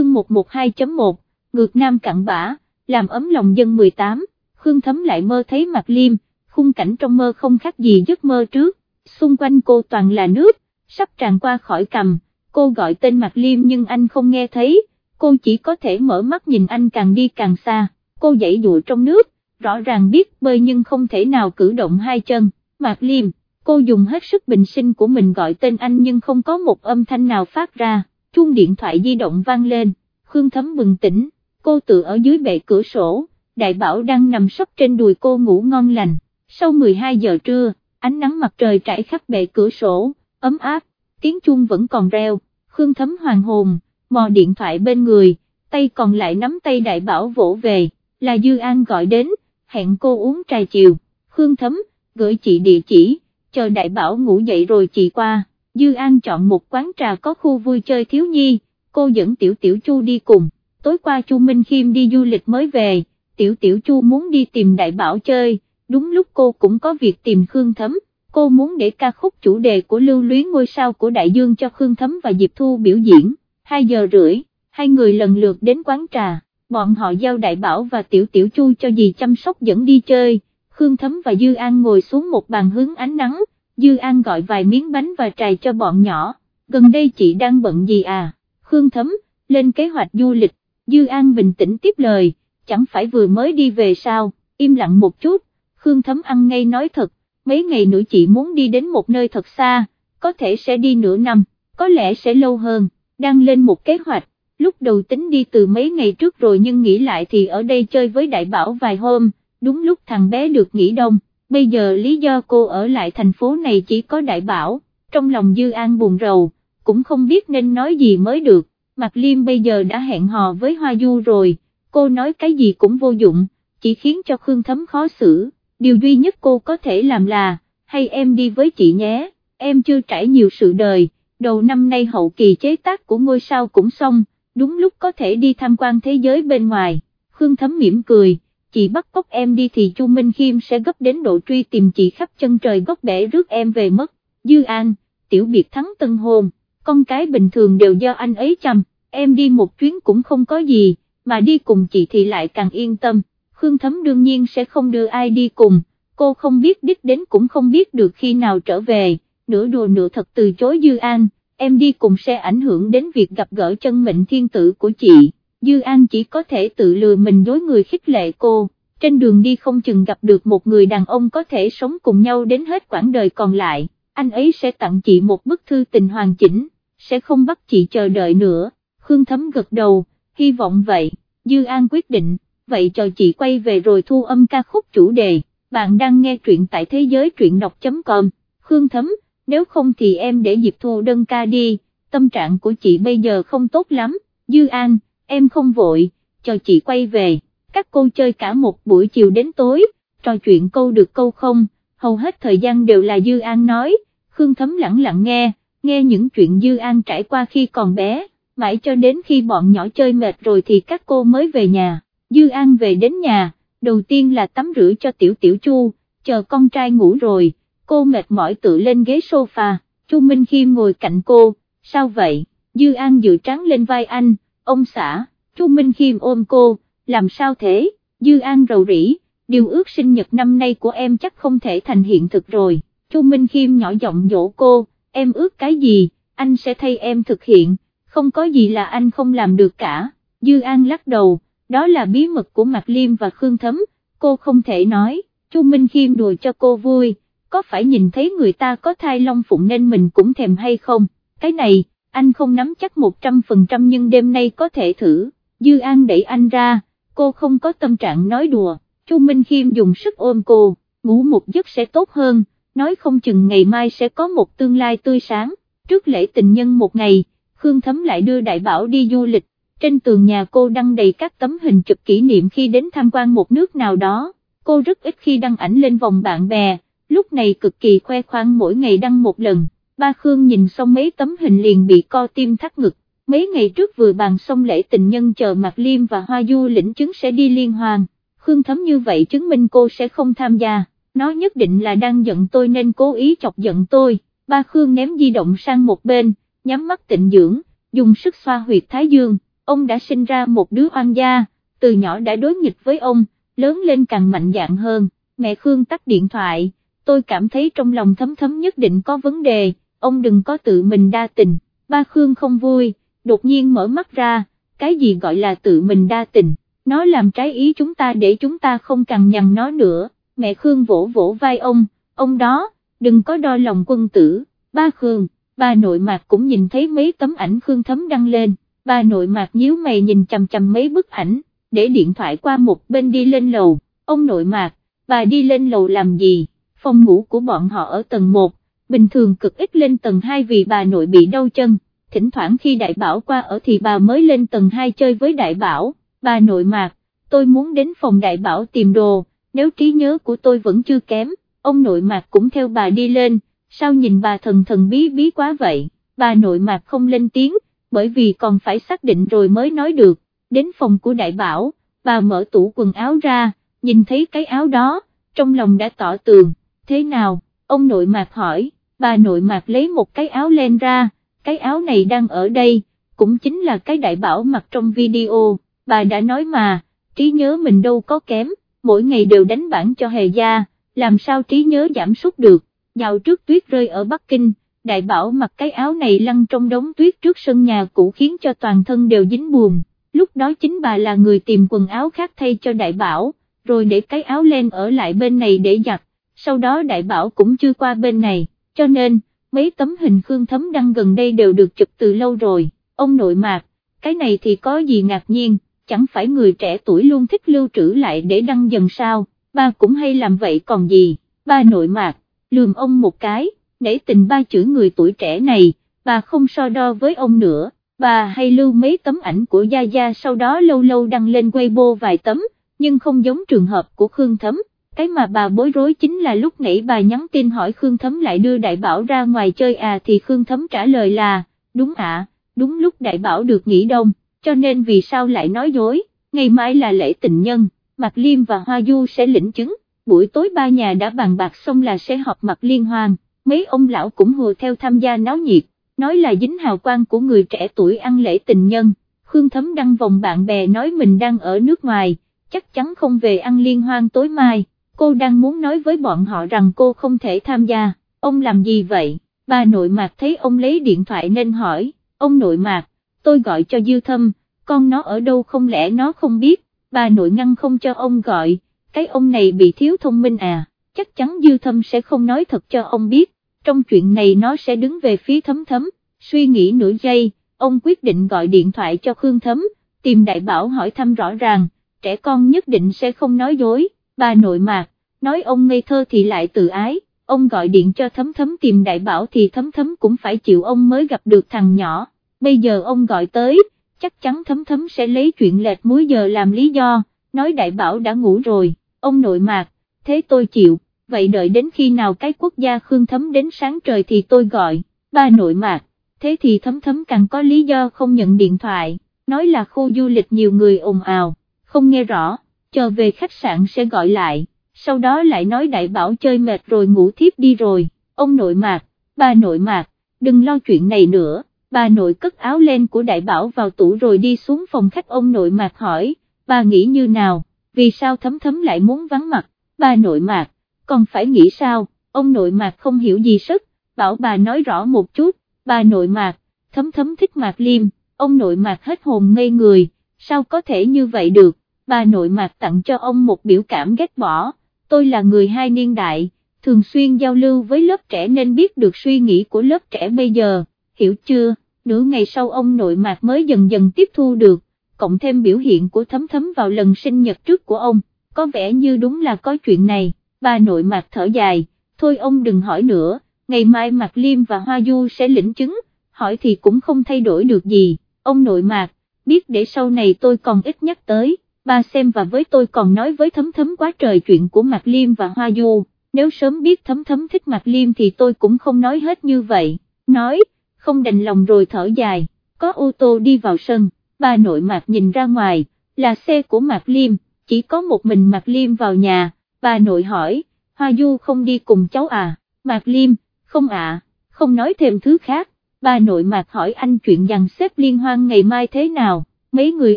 chương 112.1, ngược nam cặn bã, làm ấm lòng dân 18, Khương Thấm lại mơ thấy mặt liêm, khung cảnh trong mơ không khác gì giấc mơ trước, xung quanh cô toàn là nước, sắp tràn qua khỏi cầm, cô gọi tên mặt liêm nhưng anh không nghe thấy, cô chỉ có thể mở mắt nhìn anh càng đi càng xa, cô dãy dụa trong nước, rõ ràng biết bơi nhưng không thể nào cử động hai chân, mặt Liêm, cô dùng hết sức bình sinh của mình gọi tên anh nhưng không có một âm thanh nào phát ra, chuông điện thoại di động vang lên, Khương Thấm bừng tỉnh, cô tự ở dưới bệ cửa sổ, đại bảo đang nằm sấp trên đùi cô ngủ ngon lành, sau 12 giờ trưa, ánh nắng mặt trời trải khắp bệ cửa sổ, ấm áp, tiếng chuông vẫn còn reo, Khương Thấm hoàng hồn, mò điện thoại bên người, tay còn lại nắm tay đại bảo vỗ về, là Dư An gọi đến, hẹn cô uống trà chiều, Khương Thấm, gửi chị địa chỉ, chờ đại bảo ngủ dậy rồi chị qua, Dư An chọn một quán trà có khu vui chơi thiếu nhi, cô dẫn Tiểu Tiểu Chu đi cùng, tối qua Chu Minh Khiêm đi du lịch mới về, Tiểu Tiểu Chu muốn đi tìm đại bảo chơi, đúng lúc cô cũng có việc tìm Khương Thấm, cô muốn để ca khúc chủ đề của lưu luyến ngôi sao của Đại Dương cho Khương Thấm và Diệp Thu biểu diễn, 2 giờ rưỡi, hai người lần lượt đến quán trà, bọn họ giao Đại Bảo và Tiểu Tiểu Chu cho dì chăm sóc dẫn đi chơi, Khương Thấm và Dư An ngồi xuống một bàn hướng ánh nắng, Dư An gọi vài miếng bánh và trài cho bọn nhỏ, gần đây chị đang bận gì à, Khương Thấm, lên kế hoạch du lịch, Dư An bình tĩnh tiếp lời, chẳng phải vừa mới đi về sao, im lặng một chút, Khương Thấm ăn ngay nói thật, mấy ngày nữa chị muốn đi đến một nơi thật xa, có thể sẽ đi nửa năm, có lẽ sẽ lâu hơn, đang lên một kế hoạch, lúc đầu tính đi từ mấy ngày trước rồi nhưng nghĩ lại thì ở đây chơi với đại bảo vài hôm, đúng lúc thằng bé được nghỉ đông, bây giờ lý do cô ở lại thành phố này chỉ có đại bảo, trong lòng Dư An buồn rầu, cũng không biết nên nói gì mới được, Mạc Liêm bây giờ đã hẹn hò với Hoa Du rồi, cô nói cái gì cũng vô dụng, chỉ khiến cho Khương Thấm khó xử. Điều duy nhất cô có thể làm là, hay em đi với chị nhé, em chưa trải nhiều sự đời, đầu năm nay hậu kỳ chế tác của ngôi sao cũng xong, đúng lúc có thể đi tham quan thế giới bên ngoài, Khương Thấm mỉm cười, chị bắt cóc em đi thì Chu Minh Khiêm sẽ gấp đến độ truy tìm chị khắp chân trời góc bể rước em về mất, Dư An, tiểu biệt thắng tân hồn con cái bình thường đều do anh ấy chăm, em đi một chuyến cũng không có gì, mà đi cùng chị thì lại càng yên tâm. Khương Thấm đương nhiên sẽ không đưa ai đi cùng, cô không biết đích đến cũng không biết được khi nào trở về, nửa đùa nửa thật từ chối Dư An, em đi cùng sẽ ảnh hưởng đến việc gặp gỡ chân mệnh thiên tử của chị, Dư An chỉ có thể tự lừa mình dối người khích lệ cô, trên đường đi không chừng gặp được một người đàn ông có thể sống cùng nhau đến hết quãng đời còn lại, anh ấy sẽ tặng chị một bức thư tình hoàn chỉnh, sẽ không bắt chị chờ đợi nữa, Khương Thấm gật đầu, hy vọng vậy, Dư An quyết định vậy cho chị quay về rồi thu âm ca khúc chủ đề, bạn đang nghe truyện tại thế giới truyện đọc.com, Khương Thấm, nếu không thì em để Diệp Thu đơn ca đi, tâm trạng của chị bây giờ không tốt lắm, Dư An, em không vội, cho chị quay về, các cô chơi cả một buổi chiều đến tối, trò chuyện câu được câu không, hầu hết thời gian đều là Dư An nói, Khương Thấm lặng lặng nghe, nghe những chuyện Dư An trải qua khi còn bé, mãi cho đến khi bọn nhỏ chơi mệt rồi thì các cô mới về nhà. Dư An về đến nhà, đầu tiên là tắm rửa cho tiểu tiểu chu, chờ con trai ngủ rồi, cô mệt mỏi tự lên ghế sofa, Chu Minh Khiêm ngồi cạnh cô, sao vậy, Dư An dự trắng lên vai anh, ông xã, Chu Minh Khiêm ôm cô, làm sao thế, Dư An rầu rĩ, điều ước sinh nhật năm nay của em chắc không thể thành hiện thực rồi, Chu Minh Khiêm nhỏ giọng dỗ cô, em ước cái gì, anh sẽ thay em thực hiện, không có gì là anh không làm được cả, Dư An lắc đầu đó là bí mật của Mạc Liêm và Khương Thấm, cô không thể nói, Chu Minh Khiêm đùa cho cô vui, có phải nhìn thấy người ta có thai long phụng nên mình cũng thèm hay không, cái này, anh không nắm chắc 100% nhưng đêm nay có thể thử, Dư An đẩy anh ra, cô không có tâm trạng nói đùa, Chu Minh Khiêm dùng sức ôm cô, ngủ một giấc sẽ tốt hơn, nói không chừng ngày mai sẽ có một tương lai tươi sáng, trước lễ tình nhân một ngày, Khương Thấm lại đưa Đại Bảo đi du lịch, trên tường nhà cô đăng đầy các tấm hình chụp kỷ niệm khi đến tham quan một nước nào đó, cô rất ít khi đăng ảnh lên vòng bạn bè, lúc này cực kỳ khoe khoang mỗi ngày đăng một lần, ba Khương nhìn xong mấy tấm hình liền bị co tim thắt ngực, mấy ngày trước vừa bàn xong lễ tình nhân chờ Mạc Liêm và Hoa Du lĩnh chứng sẽ đi liên hoàng. Khương thấm như vậy chứng minh cô sẽ không tham gia, nó nhất định là đang giận tôi nên cố ý chọc giận tôi, ba Khương ném di động sang một bên, nhắm mắt tịnh dưỡng, dùng sức xoa huyệt thái dương. Ông đã sinh ra một đứa oan gia, từ nhỏ đã đối nghịch với ông, lớn lên càng mạnh dạn hơn, mẹ Khương tắt điện thoại, tôi cảm thấy trong lòng thấm thấm nhất định có vấn đề, ông đừng có tự mình đa tình, ba Khương không vui, đột nhiên mở mắt ra, cái gì gọi là tự mình đa tình, nó làm trái ý chúng ta để chúng ta không cằn nhằn nó nữa, mẹ Khương vỗ vỗ vai ông, ông đó, đừng có đo lòng quân tử, ba Khương, ba nội mạc cũng nhìn thấy mấy tấm ảnh Khương thấm đăng lên, ba nội mạc nhíu mày nhìn chằm chằm mấy bức ảnh, để điện thoại qua một bên đi lên lầu, ông nội mạc, bà đi lên lầu làm gì, phòng ngủ của bọn họ ở tầng 1, bình thường cực ít lên tầng 2 vì bà nội bị đau chân, thỉnh thoảng khi đại bảo qua ở thì bà mới lên tầng 2 chơi với đại bảo, bà nội mạc, tôi muốn đến phòng đại bảo tìm đồ, nếu trí nhớ của tôi vẫn chưa kém, ông nội mạc cũng theo bà đi lên, sao nhìn bà thần thần bí bí quá vậy, bà nội mạc không lên tiếng, bởi vì còn phải xác định rồi mới nói được, đến phòng của đại bảo, bà mở tủ quần áo ra, nhìn thấy cái áo đó, trong lòng đã tỏ tường, thế nào, ông nội mạc hỏi, bà nội mạc lấy một cái áo len ra, cái áo này đang ở đây, cũng chính là cái đại bảo mặc trong video, bà đã nói mà, trí nhớ mình đâu có kém, mỗi ngày đều đánh bản cho hề gia, làm sao trí nhớ giảm sút được, dạo trước tuyết rơi ở Bắc Kinh, đại bảo mặc cái áo này lăn trong đống tuyết trước sân nhà cũ khiến cho toàn thân đều dính buồn, lúc đó chính bà là người tìm quần áo khác thay cho đại bảo, rồi để cái áo len ở lại bên này để giặt, sau đó đại bảo cũng chưa qua bên này, cho nên, mấy tấm hình Khương Thấm đăng gần đây đều được chụp từ lâu rồi, ông nội mạc, cái này thì có gì ngạc nhiên, chẳng phải người trẻ tuổi luôn thích lưu trữ lại để đăng dần sao, ba cũng hay làm vậy còn gì, ba nội mạc, lườm ông một cái, nể tình ba chữ người tuổi trẻ này, bà không so đo với ông nữa, bà hay lưu mấy tấm ảnh của Gia Gia sau đó lâu lâu đăng lên Weibo vài tấm, nhưng không giống trường hợp của Khương Thấm, cái mà bà bối rối chính là lúc nãy bà nhắn tin hỏi Khương Thấm lại đưa Đại Bảo ra ngoài chơi à thì Khương Thấm trả lời là, đúng ạ, đúng lúc Đại Bảo được nghỉ đông, cho nên vì sao lại nói dối, ngày mai là lễ tình nhân, Mạc Liêm và Hoa Du sẽ lĩnh chứng, buổi tối ba nhà đã bàn bạc xong là sẽ họp mặt liên hoan, mấy ông lão cũng hùa theo tham gia náo nhiệt, nói là dính hào quang của người trẻ tuổi ăn lễ tình nhân, Khương Thấm đăng vòng bạn bè nói mình đang ở nước ngoài, chắc chắn không về ăn liên hoan tối mai cô đang muốn nói với bọn họ rằng cô không thể tham gia, ông làm gì vậy, bà nội mạc thấy ông lấy điện thoại nên hỏi, ông nội mạc, tôi gọi cho dư thâm, con nó ở đâu không lẽ nó không biết, bà nội ngăn không cho ông gọi, cái ông này bị thiếu thông minh à, chắc chắn dư thâm sẽ không nói thật cho ông biết, trong chuyện này nó sẽ đứng về phía thấm thấm, suy nghĩ nửa giây, ông quyết định gọi điện thoại cho Khương Thấm, tìm đại bảo hỏi thăm rõ ràng, trẻ con nhất định sẽ không nói dối. Bà nội mạc, nói ông ngây thơ thì lại tự ái, ông gọi điện cho thấm thấm tìm đại bảo thì thấm thấm cũng phải chịu ông mới gặp được thằng nhỏ, bây giờ ông gọi tới, chắc chắn thấm thấm sẽ lấy chuyện lệch múi giờ làm lý do, nói đại bảo đã ngủ rồi, ông nội mạc, thế tôi chịu, vậy đợi đến khi nào cái quốc gia khương thấm đến sáng trời thì tôi gọi, ba nội mạc, thế thì thấm thấm càng có lý do không nhận điện thoại, nói là khu du lịch nhiều người ồn ào, không nghe rõ chờ về khách sạn sẽ gọi lại, sau đó lại nói đại bảo chơi mệt rồi ngủ thiếp đi rồi, ông nội mạc, bà nội mạc, đừng lo chuyện này nữa, bà nội cất áo len của đại bảo vào tủ rồi đi xuống phòng khách ông nội mạc hỏi, bà nghĩ như nào, vì sao thấm thấm lại muốn vắng mặt, bà nội mạc, còn phải nghĩ sao, ông nội mạc không hiểu gì sức, bảo bà nói rõ một chút, bà nội mạc, thấm thấm thích mạc liêm, ông nội mạc hết hồn ngây người, sao có thể như vậy được, bà nội mạc tặng cho ông một biểu cảm ghét bỏ, tôi là người hai niên đại, thường xuyên giao lưu với lớp trẻ nên biết được suy nghĩ của lớp trẻ bây giờ, hiểu chưa, nửa ngày sau ông nội mạc mới dần dần tiếp thu được, cộng thêm biểu hiện của thấm thấm vào lần sinh nhật trước của ông, có vẻ như đúng là có chuyện này, bà nội mạc thở dài, thôi ông đừng hỏi nữa, ngày mai Mạc Liêm và Hoa Du sẽ lĩnh chứng, hỏi thì cũng không thay đổi được gì, ông nội mạc, biết để sau này tôi còn ít nhắc tới ba xem và với tôi còn nói với thấm thấm quá trời chuyện của Mạc Liêm và Hoa Du, nếu sớm biết thấm thấm thích Mạc Liêm thì tôi cũng không nói hết như vậy, nói, không đành lòng rồi thở dài, có ô tô đi vào sân, ba nội Mạc nhìn ra ngoài, là xe của Mạc Liêm, chỉ có một mình Mạc Liêm vào nhà, bà nội hỏi, Hoa Du không đi cùng cháu à, Mạc Liêm, không ạ, không nói thêm thứ khác, bà nội Mạc hỏi anh chuyện dàn xếp liên hoan ngày mai thế nào mấy người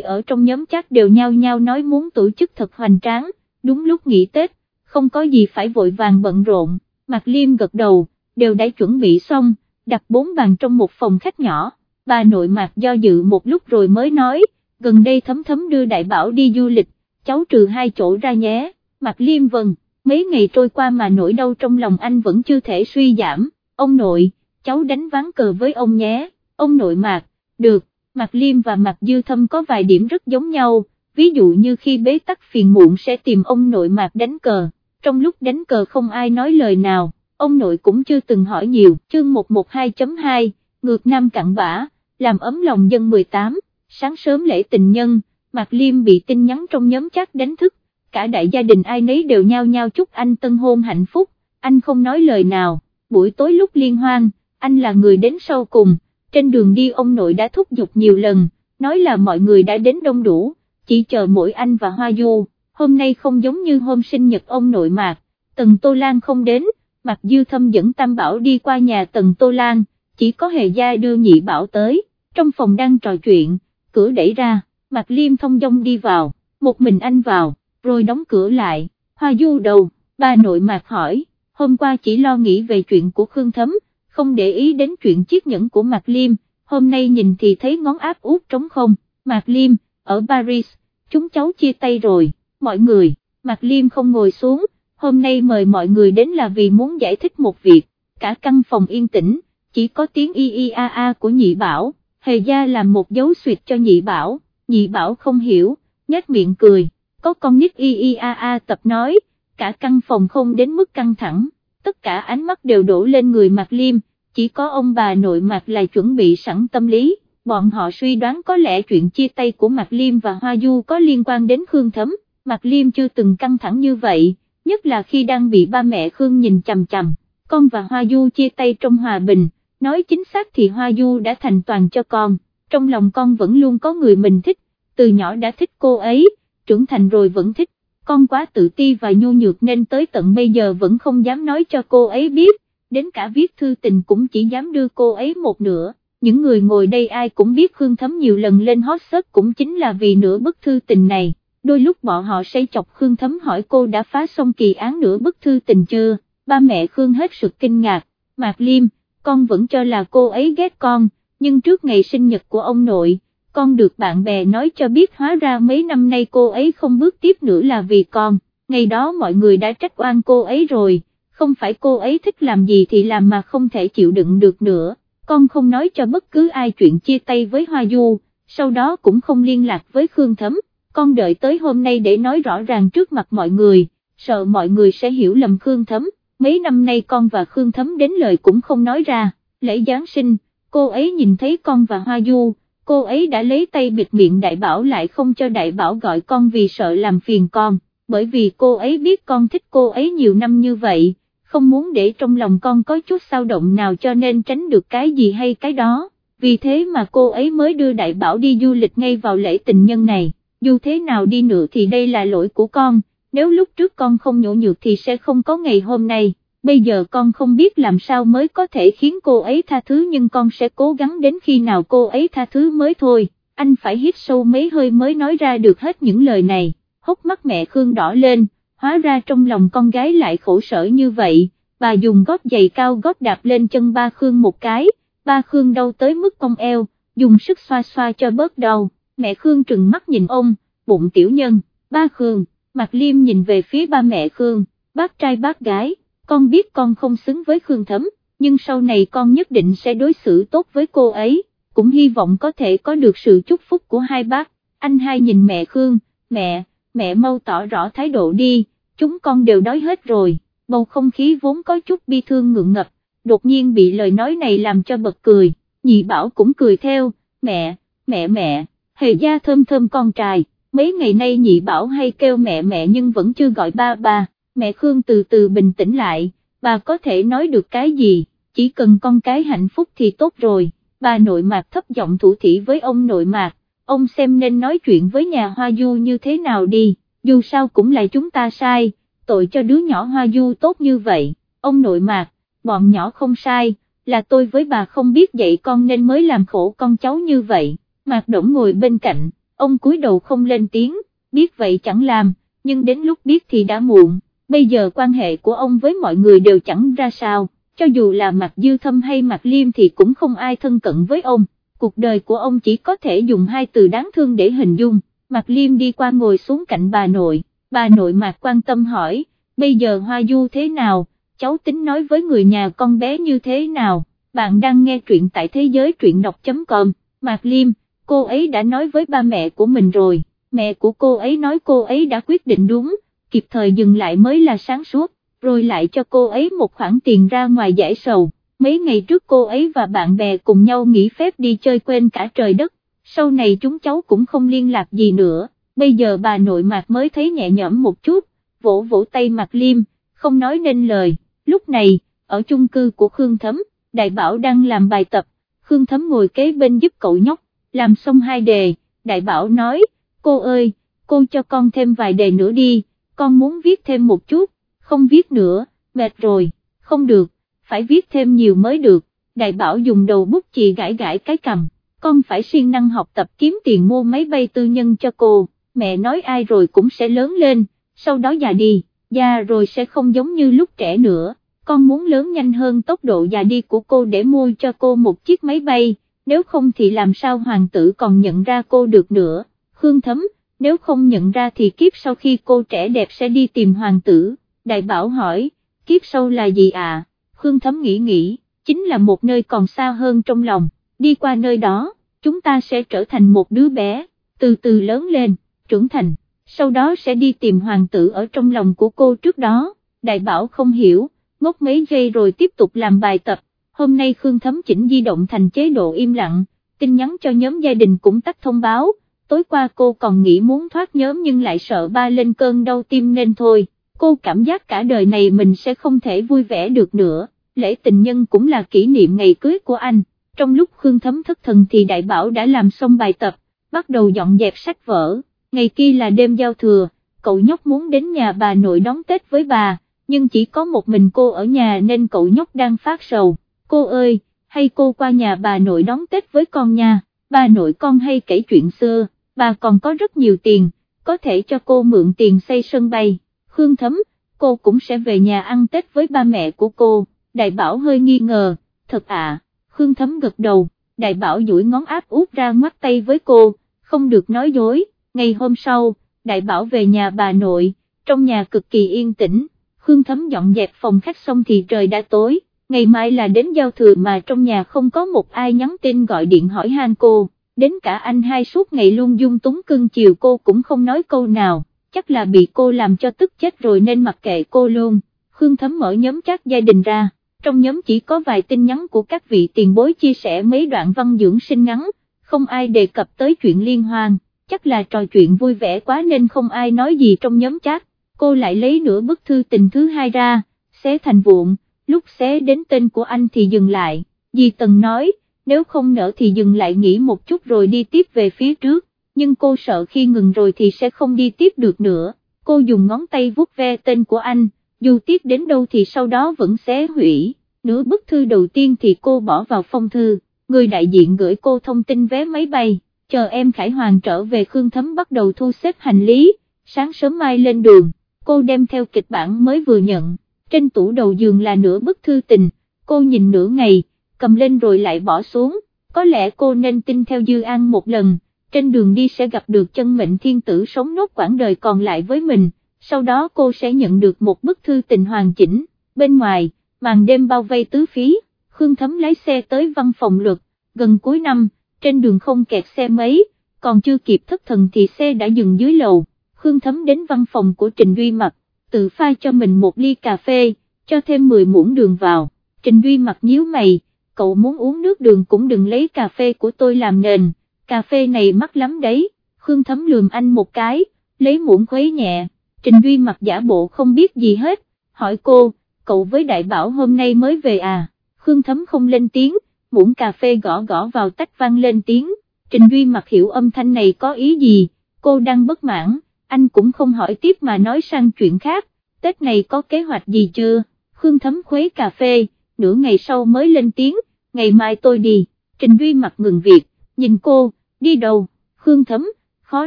ở trong nhóm chat đều nhao nhao nói muốn tổ chức thật hoành tráng, đúng lúc nghỉ Tết, không có gì phải vội vàng bận rộn, Mạc Liêm gật đầu, đều đã chuẩn bị xong, đặt bốn bàn trong một phòng khách nhỏ, bà nội Mạc do dự một lúc rồi mới nói, gần đây thấm thấm đưa đại bảo đi du lịch, cháu trừ hai chỗ ra nhé, Mạc Liêm vâng, mấy ngày trôi qua mà nỗi đau trong lòng anh vẫn chưa thể suy giảm, ông nội, cháu đánh ván cờ với ông nhé, ông nội Mạc, được, Mạc Liêm và Mạc Dư Thâm có vài điểm rất giống nhau, ví dụ như khi bế tắc phiền muộn sẽ tìm ông nội Mạc đánh cờ, trong lúc đánh cờ không ai nói lời nào, ông nội cũng chưa từng hỏi nhiều, chương 112.2, ngược nam cặn bã, làm ấm lòng dân 18, sáng sớm lễ tình nhân, Mạc Liêm bị tin nhắn trong nhóm chat đánh thức, cả đại gia đình ai nấy đều nhao nhao chúc anh tân hôn hạnh phúc, anh không nói lời nào, buổi tối lúc liên hoan, anh là người đến sau cùng trên đường đi ông nội đã thúc giục nhiều lần, nói là mọi người đã đến đông đủ, chỉ chờ mỗi anh và Hoa Du, hôm nay không giống như hôm sinh nhật ông nội Mạc, Tần Tô Lan không đến, Mạc Dư Thâm dẫn Tam Bảo đi qua nhà Tần Tô Lan, chỉ có Hề Gia đưa Nhị Bảo tới, trong phòng đang trò chuyện, cửa đẩy ra, Mạc Liêm thông dong đi vào, một mình anh vào, rồi đóng cửa lại, Hoa Du đầu, ba nội Mạc hỏi, hôm qua chỉ lo nghĩ về chuyện của Khương Thấm, không để ý đến chuyện chiếc nhẫn của Mạc Liêm, hôm nay nhìn thì thấy ngón áp út trống không, Mạc Liêm, ở Paris, chúng cháu chia tay rồi, mọi người, Mạc Liêm không ngồi xuống, hôm nay mời mọi người đến là vì muốn giải thích một việc, cả căn phòng yên tĩnh, chỉ có tiếng y y a a của nhị bảo, hề gia làm một dấu suyệt cho nhị bảo, nhị bảo không hiểu, nhếch miệng cười, có con nít y y a a tập nói, cả căn phòng không đến mức căng thẳng tất cả ánh mắt đều đổ lên người Mạc Liêm, chỉ có ông bà nội Mạc là chuẩn bị sẵn tâm lý, bọn họ suy đoán có lẽ chuyện chia tay của Mạc Liêm và Hoa Du có liên quan đến Khương Thấm, Mạc Liêm chưa từng căng thẳng như vậy, nhất là khi đang bị ba mẹ Khương nhìn chằm chằm, con và Hoa Du chia tay trong hòa bình, nói chính xác thì Hoa Du đã thành toàn cho con, trong lòng con vẫn luôn có người mình thích, từ nhỏ đã thích cô ấy, trưởng thành rồi vẫn thích con quá tự ti và nhu nhược nên tới tận bây giờ vẫn không dám nói cho cô ấy biết, đến cả viết thư tình cũng chỉ dám đưa cô ấy một nửa. Những người ngồi đây ai cũng biết Khương Thấm nhiều lần lên hot search cũng chính là vì nửa bức thư tình này, đôi lúc bọn họ say chọc Khương Thấm hỏi cô đã phá xong kỳ án nửa bức thư tình chưa, ba mẹ Khương hết sức kinh ngạc, Mạc Liêm, con vẫn cho là cô ấy ghét con, nhưng trước ngày sinh nhật của ông nội, con được bạn bè nói cho biết hóa ra mấy năm nay cô ấy không bước tiếp nữa là vì con, ngày đó mọi người đã trách oan cô ấy rồi, không phải cô ấy thích làm gì thì làm mà không thể chịu đựng được nữa, con không nói cho bất cứ ai chuyện chia tay với Hoa Du, sau đó cũng không liên lạc với Khương Thấm, con đợi tới hôm nay để nói rõ ràng trước mặt mọi người, sợ mọi người sẽ hiểu lầm Khương Thấm, mấy năm nay con và Khương Thấm đến lời cũng không nói ra, lễ Giáng sinh, cô ấy nhìn thấy con và Hoa Du, cô ấy đã lấy tay bịt miệng đại bảo lại không cho đại bảo gọi con vì sợ làm phiền con, bởi vì cô ấy biết con thích cô ấy nhiều năm như vậy, không muốn để trong lòng con có chút sao động nào cho nên tránh được cái gì hay cái đó, vì thế mà cô ấy mới đưa đại bảo đi du lịch ngay vào lễ tình nhân này, dù thế nào đi nữa thì đây là lỗi của con, nếu lúc trước con không nhổ nhược thì sẽ không có ngày hôm nay bây giờ con không biết làm sao mới có thể khiến cô ấy tha thứ nhưng con sẽ cố gắng đến khi nào cô ấy tha thứ mới thôi, anh phải hít sâu mấy hơi mới nói ra được hết những lời này, hốc mắt mẹ Khương đỏ lên, hóa ra trong lòng con gái lại khổ sở như vậy, bà dùng gót giày cao gót đạp lên chân ba Khương một cái, ba Khương đau tới mức cong eo, dùng sức xoa xoa cho bớt đau, mẹ Khương trừng mắt nhìn ông, bụng tiểu nhân, ba Khương, mặt liêm nhìn về phía ba mẹ Khương, bác trai bác gái con biết con không xứng với Khương Thấm, nhưng sau này con nhất định sẽ đối xử tốt với cô ấy, cũng hy vọng có thể có được sự chúc phúc của hai bác, anh hai nhìn mẹ Khương, mẹ, mẹ mau tỏ rõ thái độ đi, chúng con đều đói hết rồi, bầu không khí vốn có chút bi thương ngượng ngập, đột nhiên bị lời nói này làm cho bật cười, nhị bảo cũng cười theo, mẹ, mẹ mẹ, hề gia thơm thơm con trai, mấy ngày nay nhị bảo hay kêu mẹ mẹ nhưng vẫn chưa gọi ba ba mẹ Khương từ từ bình tĩnh lại, bà có thể nói được cái gì, chỉ cần con cái hạnh phúc thì tốt rồi, bà nội mạc thấp giọng thủ thỉ với ông nội mạc, ông xem nên nói chuyện với nhà Hoa Du như thế nào đi, dù sao cũng là chúng ta sai, tội cho đứa nhỏ Hoa Du tốt như vậy, ông nội mạc, bọn nhỏ không sai, là tôi với bà không biết dạy con nên mới làm khổ con cháu như vậy, mạc động ngồi bên cạnh, ông cúi đầu không lên tiếng, biết vậy chẳng làm, nhưng đến lúc biết thì đã muộn, bây giờ quan hệ của ông với mọi người đều chẳng ra sao, cho dù là mặt dư thâm hay mặt liêm thì cũng không ai thân cận với ông, cuộc đời của ông chỉ có thể dùng hai từ đáng thương để hình dung, mặt liêm đi qua ngồi xuống cạnh bà nội, bà nội mặt quan tâm hỏi, bây giờ Hoa Du thế nào, cháu tính nói với người nhà con bé như thế nào, bạn đang nghe truyện tại thế giới truyện đọc.com, Mạc Liêm, cô ấy đã nói với ba mẹ của mình rồi, mẹ của cô ấy nói cô ấy đã quyết định đúng, kịp thời dừng lại mới là sáng suốt, rồi lại cho cô ấy một khoản tiền ra ngoài giải sầu, mấy ngày trước cô ấy và bạn bè cùng nhau nghỉ phép đi chơi quên cả trời đất, sau này chúng cháu cũng không liên lạc gì nữa, bây giờ bà nội Mạc mới thấy nhẹ nhõm một chút, vỗ vỗ tay mặt Liêm, không nói nên lời, lúc này, ở chung cư của Khương Thấm, Đại Bảo đang làm bài tập, Khương Thấm ngồi kế bên giúp cậu nhóc, làm xong hai đề, Đại Bảo nói, cô ơi, cô cho con thêm vài đề nữa đi, con muốn viết thêm một chút, không viết nữa, mệt rồi, không được, phải viết thêm nhiều mới được, Đại Bảo dùng đầu bút chì gãi gãi cái cầm, con phải siêng năng học tập kiếm tiền mua máy bay tư nhân cho cô, mẹ nói ai rồi cũng sẽ lớn lên, sau đó già đi, già rồi sẽ không giống như lúc trẻ nữa con muốn lớn nhanh hơn tốc độ già đi của cô để mua cho cô một chiếc máy bay, nếu không thì làm sao hoàng tử còn nhận ra cô được nữa, Khương Thấm, nếu không nhận ra thì kiếp sau khi cô trẻ đẹp sẽ đi tìm hoàng tử, đại bảo hỏi, kiếp sau là gì à, Khương Thấm nghĩ nghĩ, chính là một nơi còn xa hơn trong lòng, đi qua nơi đó, chúng ta sẽ trở thành một đứa bé, từ từ lớn lên, trưởng thành, sau đó sẽ đi tìm hoàng tử ở trong lòng của cô trước đó, đại bảo không hiểu ngốc mấy giây rồi tiếp tục làm bài tập, hôm nay Khương Thấm chỉnh di động thành chế độ im lặng, tin nhắn cho nhóm gia đình cũng tắt thông báo, tối qua cô còn nghĩ muốn thoát nhóm nhưng lại sợ ba lên cơn đau tim nên thôi, cô cảm giác cả đời này mình sẽ không thể vui vẻ được nữa, lễ tình nhân cũng là kỷ niệm ngày cưới của anh, trong lúc Khương Thấm thất thần thì đại bảo đã làm xong bài tập, bắt đầu dọn dẹp sách vở, ngày kia là đêm giao thừa, cậu nhóc muốn đến nhà bà nội đón Tết với bà nhưng chỉ có một mình cô ở nhà nên cậu nhóc đang phát sầu, cô ơi, hay cô qua nhà bà nội đón Tết với con nha, bà nội con hay kể chuyện xưa, bà còn có rất nhiều tiền, có thể cho cô mượn tiền xây sân bay, Khương Thấm, cô cũng sẽ về nhà ăn Tết với ba mẹ của cô, đại bảo hơi nghi ngờ, thật à, Khương Thấm gật đầu, đại bảo duỗi ngón áp út ra ngoắt tay với cô, không được nói dối, ngày hôm sau, đại bảo về nhà bà nội, trong nhà cực kỳ yên tĩnh. Khương Thấm dọn dẹp phòng khách xong thì trời đã tối, ngày mai là đến giao thừa mà trong nhà không có một ai nhắn tin gọi điện hỏi han cô, đến cả anh hai suốt ngày luôn dung túng cưng chiều cô cũng không nói câu nào, chắc là bị cô làm cho tức chết rồi nên mặc kệ cô luôn, Khương Thấm mở nhóm chat gia đình ra, trong nhóm chỉ có vài tin nhắn của các vị tiền bối chia sẻ mấy đoạn văn dưỡng sinh ngắn, không ai đề cập tới chuyện liên hoan, chắc là trò chuyện vui vẻ quá nên không ai nói gì trong nhóm chat. Cô lại lấy nửa bức thư tình thứ hai ra, xé thành vụn, lúc xé đến tên của anh thì dừng lại, dì Tần nói, nếu không nở thì dừng lại nghỉ một chút rồi đi tiếp về phía trước, nhưng cô sợ khi ngừng rồi thì sẽ không đi tiếp được nữa, cô dùng ngón tay vuốt ve tên của anh, dù tiếp đến đâu thì sau đó vẫn xé hủy, nửa bức thư đầu tiên thì cô bỏ vào phong thư, người đại diện gửi cô thông tin vé máy bay, chờ em Khải Hoàng trở về Khương Thấm bắt đầu thu xếp hành lý, sáng sớm mai lên đường cô đem theo kịch bản mới vừa nhận, trên tủ đầu giường là nửa bức thư tình, cô nhìn nửa ngày, cầm lên rồi lại bỏ xuống, có lẽ cô nên tin theo Dư An một lần, trên đường đi sẽ gặp được chân mệnh thiên tử sống nốt quãng đời còn lại với mình, sau đó cô sẽ nhận được một bức thư tình hoàn chỉnh, bên ngoài, màn đêm bao vây tứ phí, Khương Thấm lái xe tới văn phòng luật, gần cuối năm, trên đường không kẹt xe mấy, còn chưa kịp thất thần thì xe đã dừng dưới lầu. Khương Thấm đến văn phòng của Trình Duy Mặc, tự pha cho mình một ly cà phê, cho thêm 10 muỗng đường vào, Trình Duy Mặc nhíu mày, cậu muốn uống nước đường cũng đừng lấy cà phê của tôi làm nền, cà phê này mắc lắm đấy, Khương Thấm lườm anh một cái, lấy muỗng khuấy nhẹ, Trình Duy Mặc giả bộ không biết gì hết, hỏi cô, cậu với đại bảo hôm nay mới về à, Khương Thấm không lên tiếng, muỗng cà phê gõ gõ vào tách vang lên tiếng, Trình Duy Mặc hiểu âm thanh này có ý gì, cô đang bất mãn. Anh cũng không hỏi tiếp mà nói sang chuyện khác, Tết này có kế hoạch gì chưa, Khương Thấm khuấy cà phê, nửa ngày sau mới lên tiếng, ngày mai tôi đi, Trình Duy mặt ngừng việc, nhìn cô, đi đâu, Khương Thấm, khó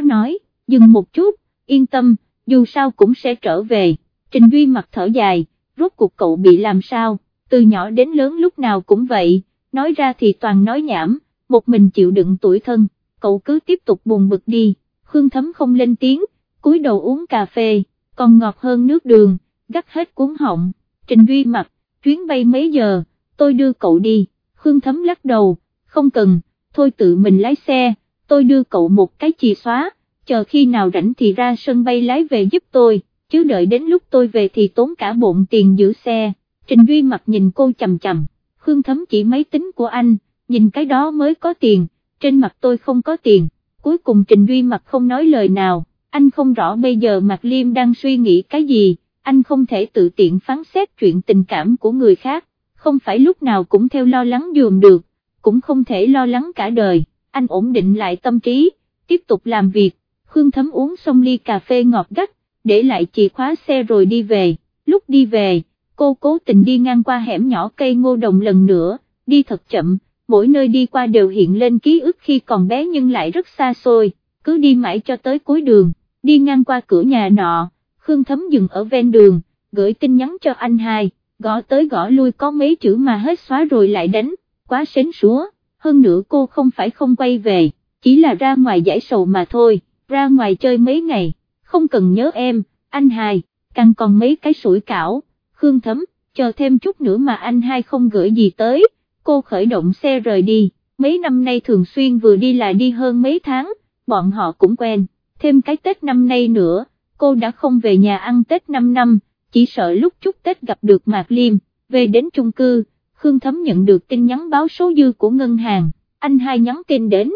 nói, dừng một chút, yên tâm, dù sao cũng sẽ trở về, Trình Duy mặt thở dài, rốt cuộc cậu bị làm sao, từ nhỏ đến lớn lúc nào cũng vậy, nói ra thì toàn nói nhảm, một mình chịu đựng tuổi thân, cậu cứ tiếp tục buồn bực đi, Khương Thấm không lên tiếng, cúi đầu uống cà phê, còn ngọt hơn nước đường, gắt hết cuốn họng, Trình Duy mặt, chuyến bay mấy giờ, tôi đưa cậu đi, Khương Thấm lắc đầu, không cần, thôi tự mình lái xe, tôi đưa cậu một cái chìa xóa, chờ khi nào rảnh thì ra sân bay lái về giúp tôi, chứ đợi đến lúc tôi về thì tốn cả bộn tiền giữ xe, Trình Duy mặt nhìn cô chầm chầm, Khương Thấm chỉ máy tính của anh, nhìn cái đó mới có tiền, trên mặt tôi không có tiền, cuối cùng Trình Duy mặt không nói lời nào, anh không rõ bây giờ Mạc Liêm đang suy nghĩ cái gì, anh không thể tự tiện phán xét chuyện tình cảm của người khác, không phải lúc nào cũng theo lo lắng dùm được, cũng không thể lo lắng cả đời, anh ổn định lại tâm trí, tiếp tục làm việc, Khương Thấm uống xong ly cà phê ngọt gắt, để lại chìa khóa xe rồi đi về, lúc đi về, cô cố tình đi ngang qua hẻm nhỏ cây ngô đồng lần nữa, đi thật chậm, mỗi nơi đi qua đều hiện lên ký ức khi còn bé nhưng lại rất xa xôi, cứ đi mãi cho tới cuối đường, đi ngang qua cửa nhà nọ, Khương Thấm dừng ở ven đường, gửi tin nhắn cho anh hai, gõ tới gõ lui có mấy chữ mà hết xóa rồi lại đánh, quá sến súa, hơn nữa cô không phải không quay về, chỉ là ra ngoài giải sầu mà thôi, ra ngoài chơi mấy ngày, không cần nhớ em, anh hai, càng còn mấy cái sủi cảo, Khương Thấm, chờ thêm chút nữa mà anh hai không gửi gì tới, cô khởi động xe rời đi, mấy năm nay thường xuyên vừa đi là đi hơn mấy tháng, bọn họ cũng quen, thêm cái Tết năm nay nữa, cô đã không về nhà ăn Tết 5 năm, chỉ sợ lúc chúc Tết gặp được Mạc Liêm, về đến chung cư, Khương Thấm nhận được tin nhắn báo số dư của ngân hàng, anh hai nhắn tin đến,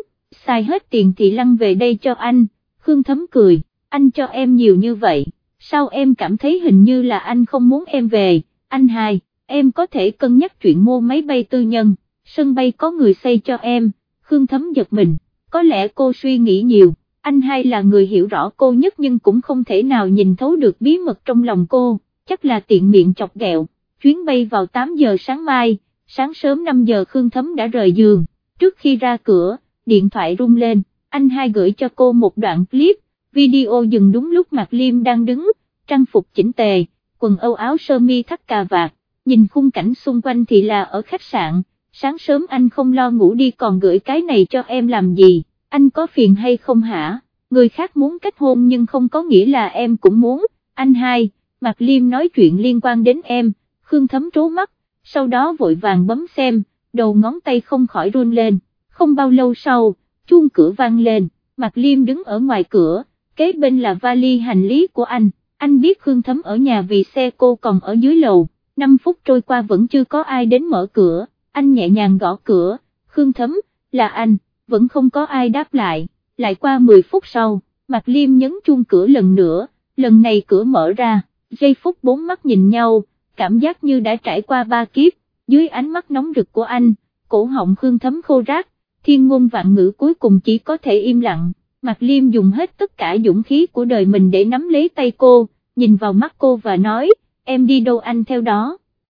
xài hết tiền thì lăn về đây cho anh, Khương Thấm cười, anh cho em nhiều như vậy, sao em cảm thấy hình như là anh không muốn em về, anh hai, em có thể cân nhắc chuyện mua máy bay tư nhân, sân bay có người xây cho em, Khương Thấm giật mình, có lẽ cô suy nghĩ nhiều, anh hai là người hiểu rõ cô nhất nhưng cũng không thể nào nhìn thấu được bí mật trong lòng cô, chắc là tiện miệng chọc ghẹo, chuyến bay vào 8 giờ sáng mai, sáng sớm 5 giờ Khương Thấm đã rời giường, trước khi ra cửa, điện thoại rung lên, anh hai gửi cho cô một đoạn clip, video dừng đúng lúc Mạc Liêm đang đứng, trang phục chỉnh tề, quần âu áo sơ mi thắt cà vạt, nhìn khung cảnh xung quanh thì là ở khách sạn, sáng sớm anh không lo ngủ đi còn gửi cái này cho em làm gì, anh có phiền hay không hả, người khác muốn kết hôn nhưng không có nghĩa là em cũng muốn, anh hai, Mạc Liêm nói chuyện liên quan đến em, Khương Thấm trố mắt, sau đó vội vàng bấm xem, đầu ngón tay không khỏi run lên, không bao lâu sau, chuông cửa vang lên, Mạc Liêm đứng ở ngoài cửa, kế bên là vali hành lý của anh, anh biết Khương Thấm ở nhà vì xe cô còn ở dưới lầu, 5 phút trôi qua vẫn chưa có ai đến mở cửa, anh nhẹ nhàng gõ cửa, Khương Thấm, là anh, vẫn không có ai đáp lại, lại qua 10 phút sau, Mạc Liêm nhấn chuông cửa lần nữa, lần này cửa mở ra, giây phút bốn mắt nhìn nhau, cảm giác như đã trải qua ba kiếp, dưới ánh mắt nóng rực của anh, cổ họng Khương Thấm khô rác, thiên ngôn vạn ngữ cuối cùng chỉ có thể im lặng, Mạc Liêm dùng hết tất cả dũng khí của đời mình để nắm lấy tay cô, nhìn vào mắt cô và nói, em đi đâu anh theo đó,